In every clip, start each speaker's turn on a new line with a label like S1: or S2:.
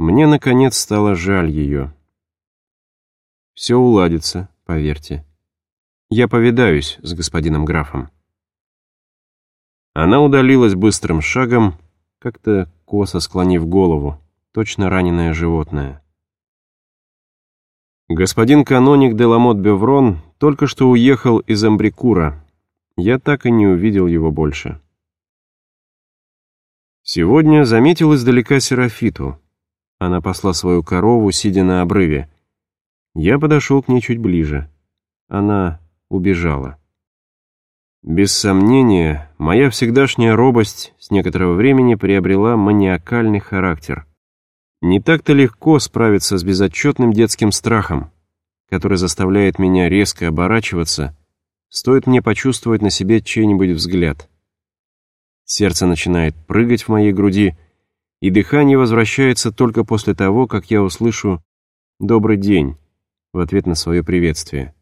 S1: Мне, наконец, стало жаль ее. Все уладится, поверьте. Я повидаюсь с господином графом. Она удалилась быстрым шагом, как-то косо склонив голову, точно раненое животное. Господин каноник Деламот Беврон только что уехал из Амбрикура. Я так и не увидел его больше. Сегодня заметил издалека Серафиту. Она пасла свою корову, сидя на обрыве. Я подошел к ней чуть ближе. Она убежала. Без сомнения, моя всегдашняя робость с некоторого времени приобрела маниакальный характер. Не так-то легко справиться с безотчетным детским страхом, который заставляет меня резко оборачиваться, стоит мне почувствовать на себе чей-нибудь взгляд. Сердце начинает прыгать в моей груди, и дыхание возвращается только после того, как я услышу «добрый день» в ответ на свое приветствие.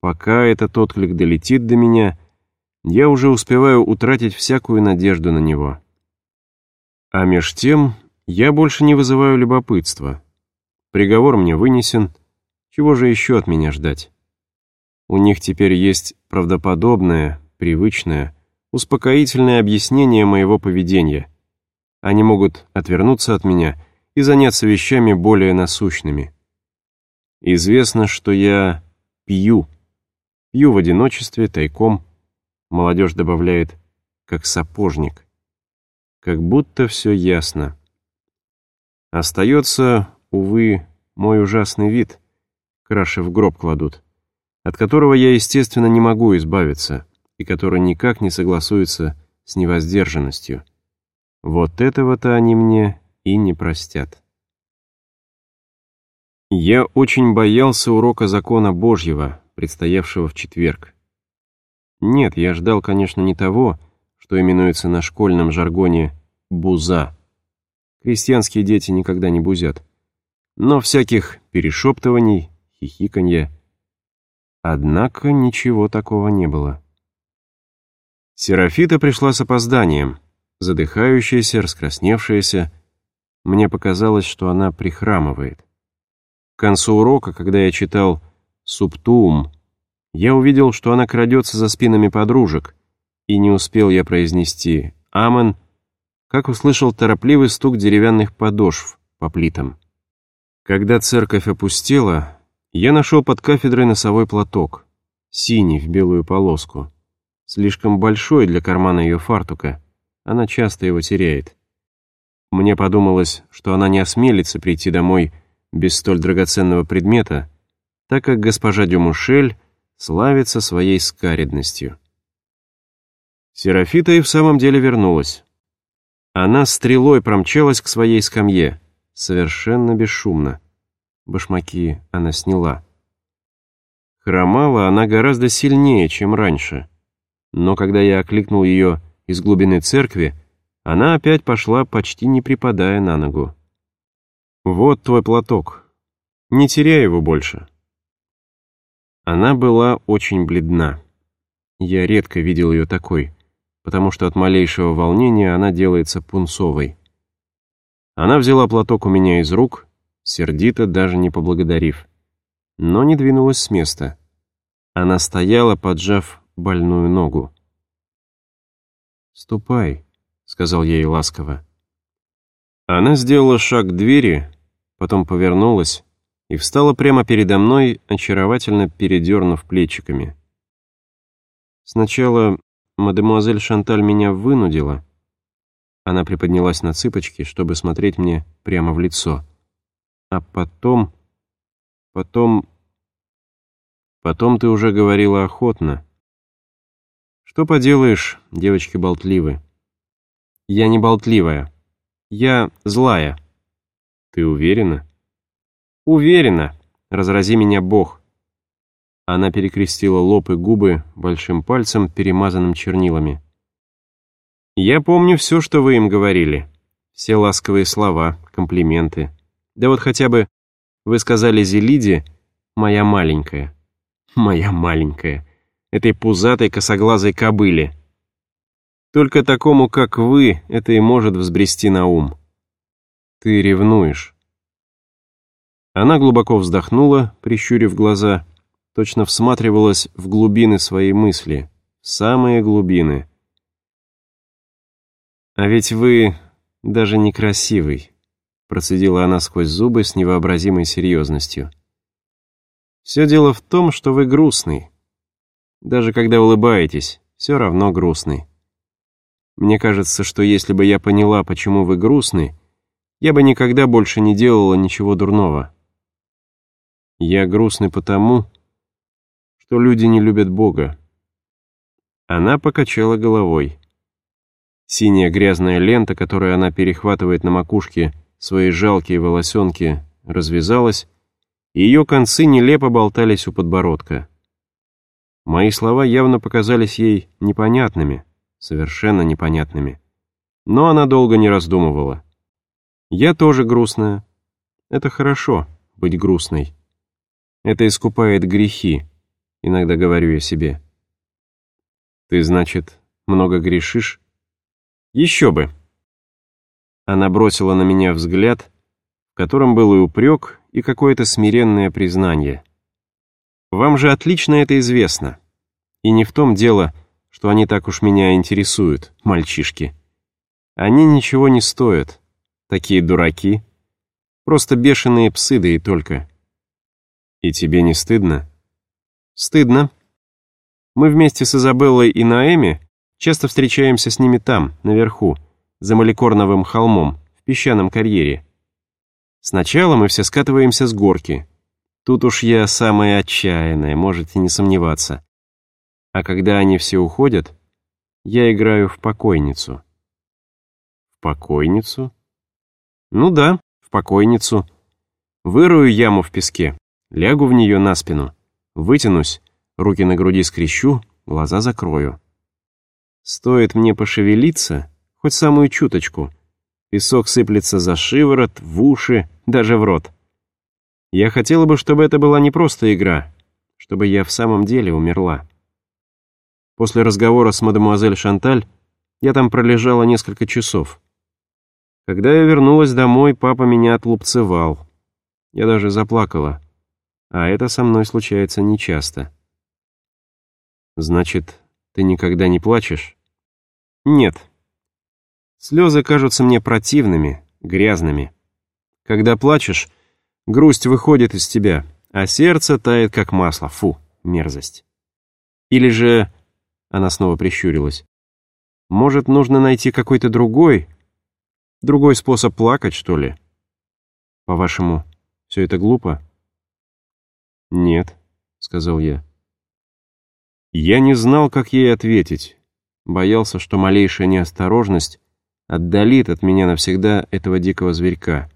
S1: Пока этот отклик долетит до меня, я уже успеваю утратить всякую надежду на него. А меж тем я больше не вызываю любопытства. Приговор мне вынесен, чего же еще от меня ждать? У них теперь есть правдоподобное, привычное, успокоительное объяснение моего поведения — они могут отвернуться от меня и заняться вещами более насущными. Известно, что я пью. Пью в одиночестве, тайком. Молодежь добавляет, как сапожник. Как будто все ясно. Остается, увы, мой ужасный вид. Краши в гроб кладут, от которого я, естественно, не могу избавиться и который никак не согласуется с невоздержанностью. Вот этого-то они мне и не простят. Я очень боялся урока закона Божьего, предстоявшего в четверг. Нет, я ждал, конечно, не того, что именуется на школьном жаргоне «буза». Крестьянские дети никогда не бузят. Но всяких перешептываний, хихиканья. Однако ничего такого не было. Серафита пришла с опозданием — задыхающаяся, раскрасневшаяся. Мне показалось, что она прихрамывает. К концу урока, когда я читал «Субтуум», я увидел, что она крадется за спинами подружек, и не успел я произнести «Амен», как услышал торопливый стук деревянных подошв по плитам. Когда церковь опустела, я нашел под кафедрой носовой платок, синий в белую полоску, слишком большой для кармана ее фартука, она часто его теряет. Мне подумалось, что она не осмелится прийти домой без столь драгоценного предмета, так как госпожа Дюмушель славится своей скаредностью. Серафита и в самом деле вернулась. Она стрелой промчалась к своей скамье, совершенно бесшумно. Башмаки она сняла. Хромала она гораздо сильнее, чем раньше. Но когда я окликнул ее из глубины церкви, она опять пошла, почти не припадая на ногу. «Вот твой платок. Не теряй его больше». Она была очень бледна. Я редко видел ее такой, потому что от малейшего волнения она делается пунцовой. Она взяла платок у меня из рук, сердито, даже не поблагодарив, но не двинулась с места. Она стояла, поджав больную ногу. «Ступай», — сказал я ей ласково. Она сделала шаг к двери, потом повернулась и встала прямо передо мной, очаровательно передернув плечиками. Сначала мадемуазель Шанталь меня вынудила. Она приподнялась на цыпочки, чтобы смотреть мне прямо в лицо. А потом... Потом... Потом ты уже говорила охотно. Что поделаешь, девочки болтливы. Я не болтливая. Я злая. Ты уверена? Уверена. Разрази меня Бог. Она перекрестила лоб и губы большим пальцем, перемазанным чернилами. Я помню все, что вы им говорили. Все ласковые слова, комплименты. Да вот хотя бы вы сказали Зелиде «моя маленькая». Моя маленькая этой пузатой косоглазой кобыле. Только такому, как вы, это и может взбрести на ум. Ты ревнуешь. Она глубоко вздохнула, прищурив глаза, точно всматривалась в глубины своей мысли, самые глубины. «А ведь вы даже некрасивый», — процедила она сквозь зубы с невообразимой серьезностью. «Все дело в том, что вы грустный. Даже когда улыбаетесь, все равно грустный. Мне кажется, что если бы я поняла, почему вы грустный, я бы никогда больше не делала ничего дурного. Я грустный потому, что люди не любят Бога. Она покачала головой. Синяя грязная лента, которую она перехватывает на макушке свои жалкие волосенки, развязалась, и ее концы нелепо болтались у подбородка. Мои слова явно показались ей непонятными, совершенно непонятными. Но она долго не раздумывала. Я тоже грустная. Это хорошо, быть грустной. Это искупает грехи, иногда говорю я себе. Ты, значит, много грешишь? Еще бы. Она бросила на меня взгляд, в котором был и упрек, и какое-то смиренное признание. Вам же отлично это известно. И не в том дело, что они так уж меня интересуют, мальчишки. Они ничего не стоят. Такие дураки. Просто бешеные псы, да и только. И тебе не стыдно? Стыдно. Мы вместе с Изабеллой и Наэми часто встречаемся с ними там, наверху, за Маликорновым холмом, в песчаном карьере. Сначала мы все скатываемся с горки. Тут уж я самая отчаянная, можете не сомневаться. А когда они все уходят, я играю в покойницу. В покойницу? Ну да, в покойницу. Вырую яму в песке, лягу в нее на спину, вытянусь, руки на груди скрещу, глаза закрою. Стоит мне пошевелиться, хоть самую чуточку, песок сыплется за шиворот, в уши, даже в рот. Я хотела бы, чтобы это была не просто игра, чтобы я в самом деле умерла. После разговора с мадемуазель Шанталь я там пролежала несколько часов. Когда я вернулась домой, папа меня отлупцевал. Я даже заплакала. А это со мной случается нечасто. Значит, ты никогда не плачешь? Нет. Слезы кажутся мне противными, грязными. Когда плачешь, грусть выходит из тебя, а сердце тает, как масло. Фу, мерзость. Или же... Она снова прищурилась. Может, нужно найти какой-то другой, Другой способ плакать, что ли? По-вашему, все это глупо? Нет, сказал я. Я не знал, как ей ответить. Боялся, что малейшая неосторожность отдалит от меня навсегда этого дикого зверька.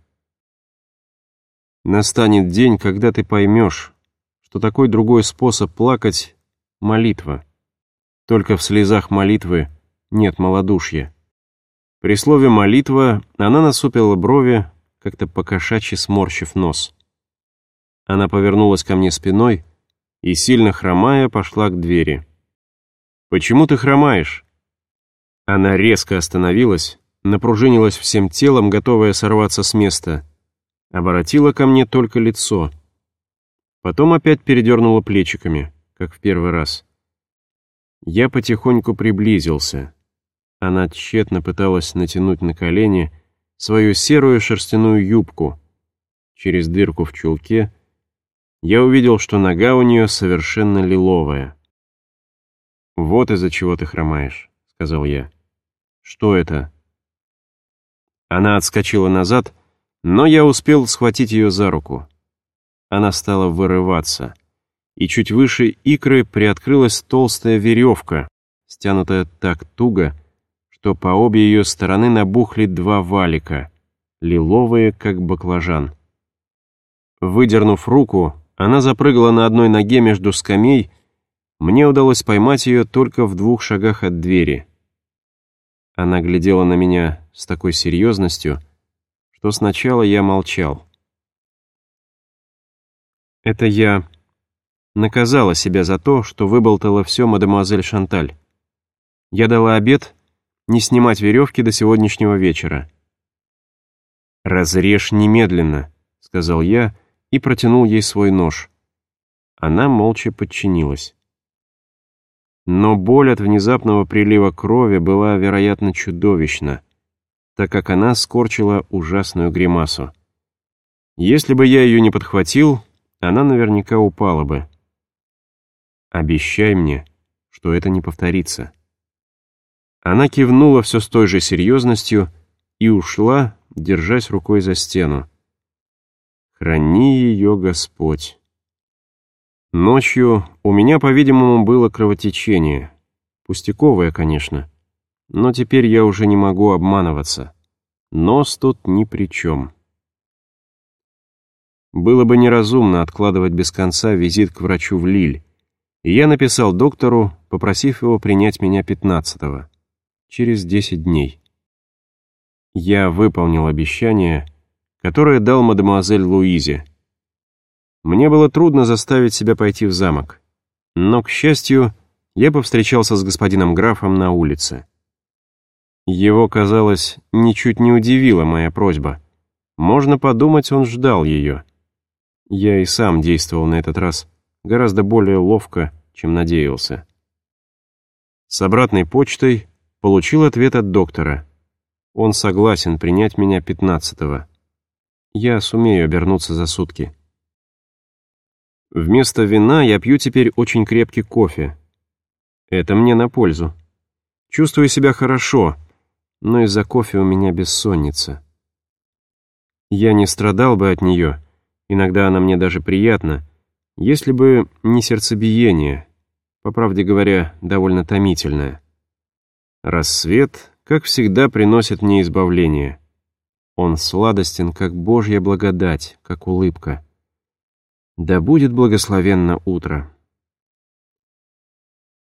S1: Настанет день, когда ты поймешь, что такой другой способ плакать — молитва. Только в слезах молитвы нет малодушья. При слове «молитва» она насупила брови, как-то покошачьи сморщив нос. Она повернулась ко мне спиной и, сильно хромая, пошла к двери. «Почему ты хромаешь?» Она резко остановилась, напружинилась всем телом, готовая сорваться с места. Оборотила ко мне только лицо. Потом опять передернула плечиками, как в первый раз. Я потихоньку приблизился. Она тщетно пыталась натянуть на колени свою серую шерстяную юбку. Через дырку в чулке я увидел, что нога у нее совершенно лиловая. «Вот из-за чего ты хромаешь», — сказал я. «Что это?» Она отскочила назад, но я успел схватить ее за руку. Она стала вырываться, и чуть выше икры приоткрылась толстая веревка, стянутая так туго, что по обе ее стороны набухли два валика, лиловые, как баклажан. Выдернув руку, она запрыгала на одной ноге между скамей, мне удалось поймать ее только в двух шагах от двери. Она глядела на меня с такой серьезностью, что сначала я молчал. Это я наказала себя за то, что выболтала все мадемуазель Шанталь. Я дала обед не снимать веревки до сегодняшнего вечера. «Разрежь немедленно», — сказал я и протянул ей свой нож. Она молча подчинилась. Но боль от внезапного прилива крови была, вероятно, чудовищна, так как она скорчила ужасную гримасу. Если бы я ее не подхватил, она наверняка упала бы. «Обещай мне, что это не повторится». Она кивнула все с той же серьезностью и ушла, держась рукой за стену. «Храни ее, Господь». Ночью у меня, по-видимому, было кровотечение. Пустяковое, конечно. Но теперь я уже не могу обманываться. Нос тут ни при чем. Было бы неразумно откладывать без конца визит к врачу в Лиль. И я написал доктору, попросив его принять меня 15-го, через 10 дней. Я выполнил обещание, которое дал мадемуазель Луизе. Мне было трудно заставить себя пойти в замок. Но, к счастью, я повстречался с господином графом на улице. Его, казалось, ничуть не удивила моя просьба. Можно подумать, он ждал ее. Я и сам действовал на этот раз гораздо более ловко, чем надеялся. С обратной почтой получил ответ от доктора. Он согласен принять меня пятнадцатого. Я сумею обернуться за сутки. Вместо вина я пью теперь очень крепкий кофе. Это мне на пользу. Чувствую себя хорошо, но из-за кофе у меня бессонница. Я не страдал бы от нее, иногда она мне даже приятна, если бы не сердцебиение, по правде говоря, довольно томительное. Рассвет, как всегда, приносит мне избавление. Он сладостен, как Божья благодать, как улыбка. Да будет благословенно утро.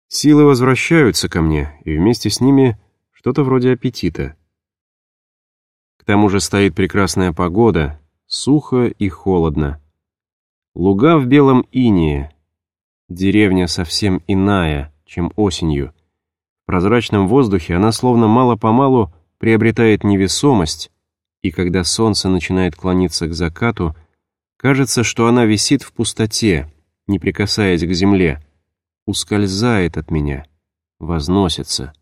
S1: Силы возвращаются ко мне, и вместе с ними что-то вроде аппетита. К тому же стоит прекрасная погода, сухо и холодно. Луга в белом инее. Деревня совсем иная, чем осенью. В прозрачном воздухе она словно мало-помалу приобретает невесомость, и когда солнце начинает клониться к закату, кажется, что она висит в пустоте, не прикасаясь к земле, ускользает от меня, возносится.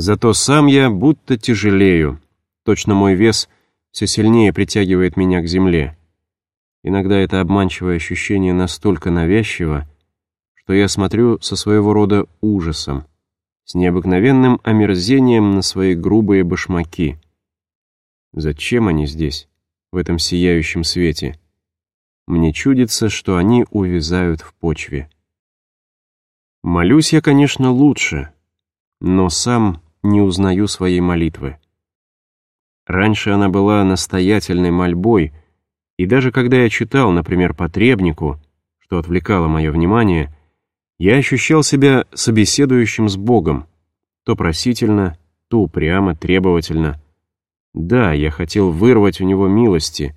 S1: Зато сам я будто тяжелею, точно мой вес все сильнее притягивает меня к земле. Иногда это обманчивое ощущение настолько навязчиво, что я смотрю со своего рода ужасом, с необыкновенным омерзением на свои грубые башмаки. Зачем они здесь, в этом сияющем свете? Мне чудится, что они увязают в почве. Молюсь я, конечно, лучше, но сам не узнаю своей молитвы. Раньше она была настоятельной мольбой — и даже когда я читал, например, потребнику, что отвлекало мое внимание, я ощущал себя собеседующим с Богом, то просительно, то упрямо, требовательно. Да, я хотел вырвать у него милости,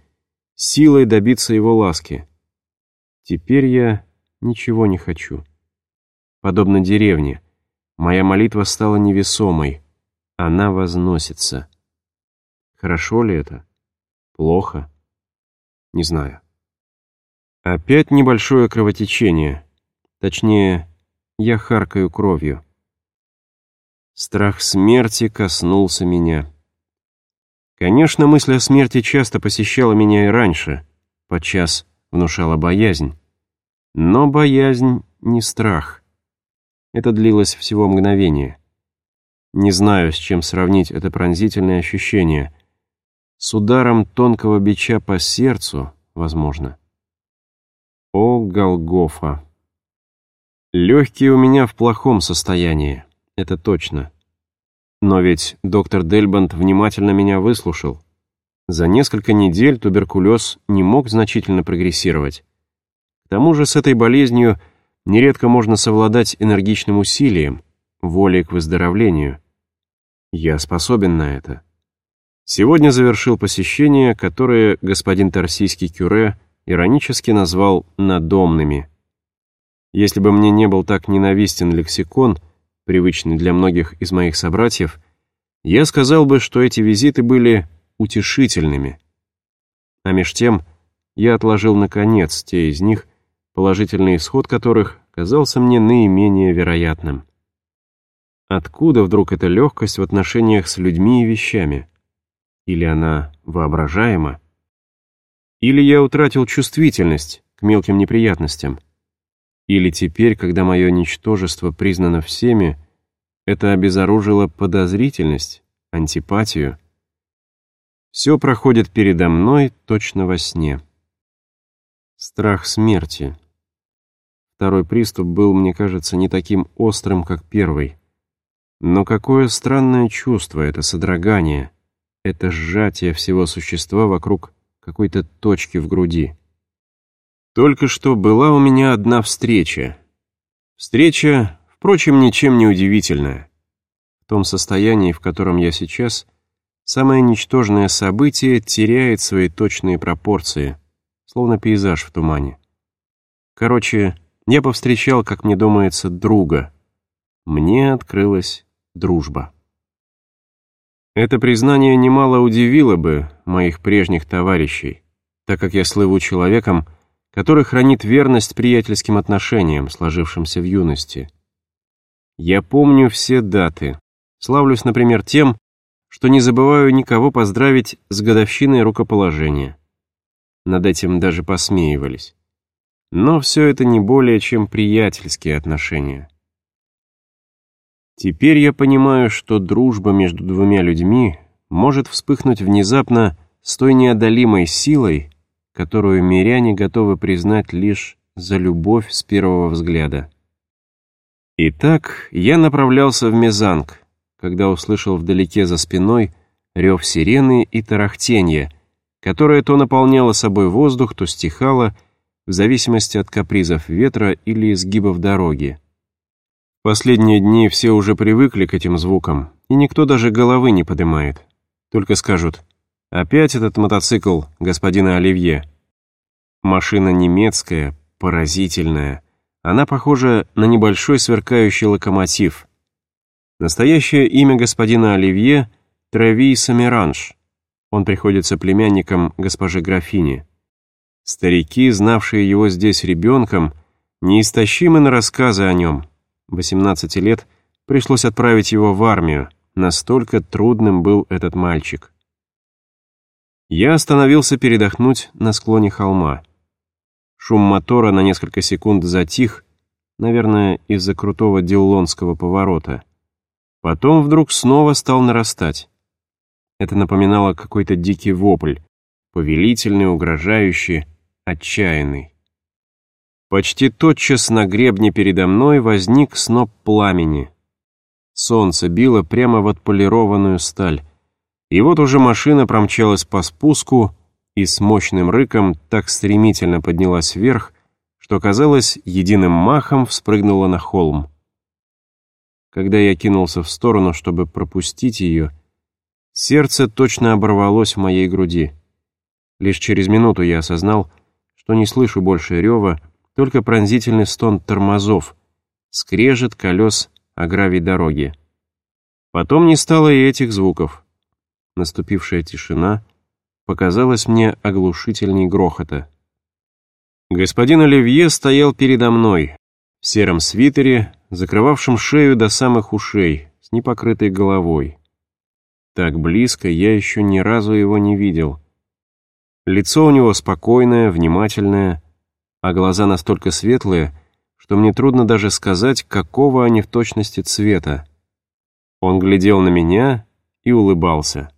S1: силой добиться его ласки. Теперь я ничего не хочу. Подобно деревне, моя молитва стала невесомой, она возносится. Хорошо ли это? Плохо? Не знаю. Опять небольшое кровотечение. Точнее, я харкаю кровью. Страх смерти коснулся меня. Конечно, мысль о смерти часто посещала меня и раньше, подчас внушала боязнь. Но боязнь не страх. Это длилось всего мгновение. Не знаю, с чем сравнить это пронзительное ощущение — с ударом тонкого бича по сердцу, возможно. О, Голгофа! Легкие у меня в плохом состоянии, это точно. Но ведь доктор Дельбанд внимательно меня выслушал. За несколько недель туберкулез не мог значительно прогрессировать. К тому же с этой болезнью нередко можно совладать энергичным усилием, волей к выздоровлению. Я способен на это. Сегодня завершил посещение, которое господин Тарсийский Кюре иронически назвал «надомными». Если бы мне не был так ненавистен лексикон, привычный для многих из моих собратьев, я сказал бы, что эти визиты были утешительными. А меж тем я отложил наконец те из них, положительный исход которых казался мне наименее вероятным. Откуда вдруг эта легкость в отношениях с людьми и вещами? Или она воображаема? Или я утратил чувствительность к мелким неприятностям? Или теперь, когда мое ничтожество признано всеми, это обезоружило подозрительность, антипатию? Все проходит передо мной точно во сне. Страх смерти. Второй приступ был, мне кажется, не таким острым, как первый. Но какое странное чувство это содрогание, это сжатие всего существа вокруг какой-то точки в груди. Только что была у меня одна встреча. Встреча, впрочем, ничем не удивительная. В том состоянии, в котором я сейчас, самое ничтожное событие теряет свои точные пропорции, словно пейзаж в тумане. Короче, я повстречал, как мне думается, друга. Мне открылась дружба. Это признание немало удивило бы моих прежних товарищей, так как я слыву человеком, который хранит верность приятельским отношениям, сложившимся в юности. Я помню все даты. Славлюсь, например, тем, что не забываю никого поздравить с годовщиной рукоположения. Над этим даже посмеивались. Но все это не более чем приятельские отношения. Теперь я понимаю, что дружба между двумя людьми может вспыхнуть внезапно с той неодолимой силой, которую миряне готовы признать лишь за любовь с первого взгляда. Итак, я направлялся в Мезанг, когда услышал вдалеке за спиной рев сирены и тарахтенье, которое то наполняло собой воздух, то стихало, в зависимости от капризов ветра или изгибов дороги. Последние дни все уже привыкли к этим звукам, и никто даже головы не поднимает. Только скажут «Опять этот мотоцикл господина Оливье». Машина немецкая, поразительная. Она похожа на небольшой сверкающий локомотив. Настоящее имя господина Оливье — Трави Самиранж. Он приходится племянником госпожи графини. Старики, знавшие его здесь ребенком, неистощимы на рассказы о нем — 18 лет, пришлось отправить его в армию, настолько трудным был этот мальчик. Я остановился передохнуть на склоне холма. Шум мотора на несколько секунд затих, наверное, из-за крутого диллонского поворота. Потом вдруг снова стал нарастать. Это напоминало какой-то дикий вопль, повелительный, угрожающий, отчаянный. Почти тотчас на гребне передо мной возник сноп пламени. Солнце било прямо в отполированную сталь. И вот уже машина промчалась по спуску и с мощным рыком так стремительно поднялась вверх, что, казалось, единым махом вспрыгнула на холм. Когда я кинулся в сторону, чтобы пропустить ее, сердце точно оборвалось в моей груди. Лишь через минуту я осознал, что не слышу больше рева, только пронзительный стон тормозов, скрежет колес о гравий дороги. Потом не стало и этих звуков. Наступившая тишина показалась мне оглушительней грохота. Господин Оливье стоял передо мной, в сером свитере, закрывавшем шею до самых ушей, с непокрытой головой. Так близко я еще ни разу его не видел. Лицо у него спокойное, внимательное, а глаза настолько светлые, что мне трудно даже сказать, какого они в точности цвета. Он глядел на меня и улыбался.